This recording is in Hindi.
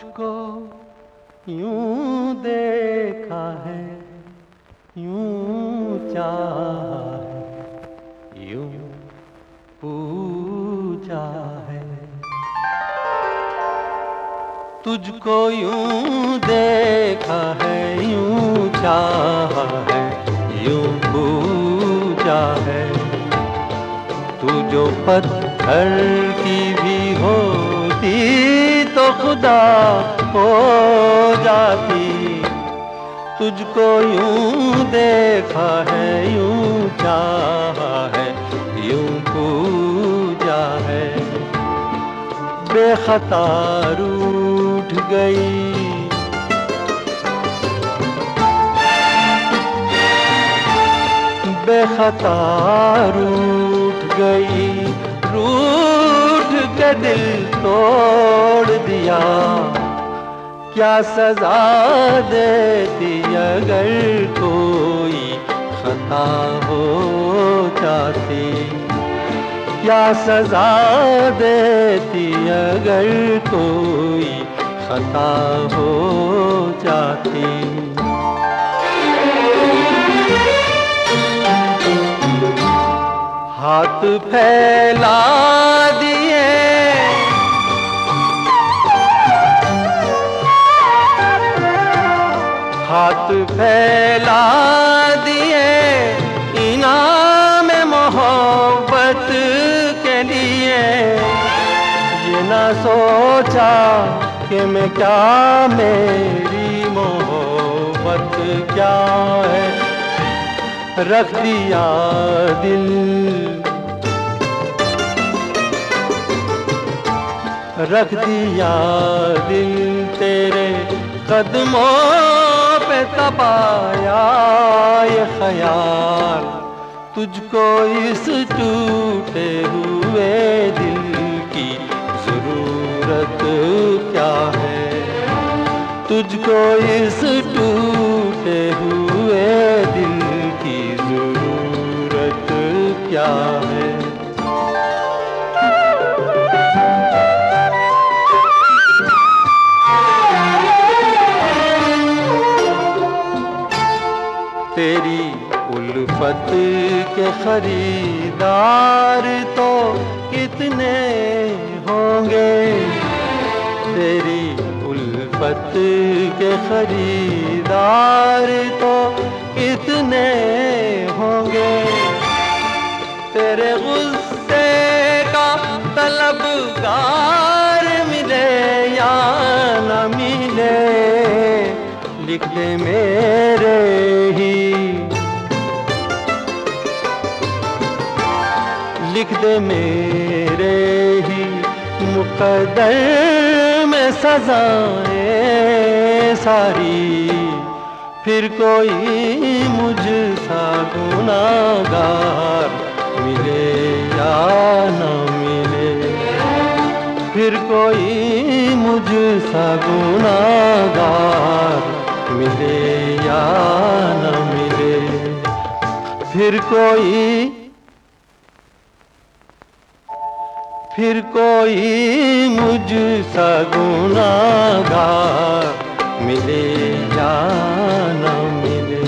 तुझको यूँ देखा है, यूँ चाहा है, यूँ पूछा है। तुझको यूँ देखा है, यूँ चाहा है, यूँ पूछा है। तू जो पत्थर की खुदा हो जाती। तुझको यूँ देखा है, यूँ चाहा है, यूँ पूजा है। बेखतार उठ गई। बेखतार उठ गई। रूठ के दिल तोड़ दिया। क्या सजा देती अगर कोई खता हो जाती? क्या सजा देती अगर कोई खता हो जाती? हाथ फैला दिए सोचा कि मैं क्या मेरी मोहब्बत क्या है? रख दिया दिल। रख दिया दिल तेरे कदमों पे तपाया ये ख्याल। तुझको इस टूटे हुए ज़रूरत क्या है? तुझको इस टूटे हुए दिल की ज़रूरत क्या है? तेरी उल्फत के खरीदार तो कितने होंगे? तेरी उल्फत के खरीदार तो कितने होंगे? तेरे गुस्से का तलबगार मिले या न मिले? लिख दे मेरे ही। लिख दे मेरे ही मुकदर सजाए सारी। फिर कोई मुझ सा गुनागार मिले या न मिले? फिर कोई मुझ सा गुनागार मिले या न मिले? फिर कोई फिर कोई मुझ गुनागार मिले जाना मिले।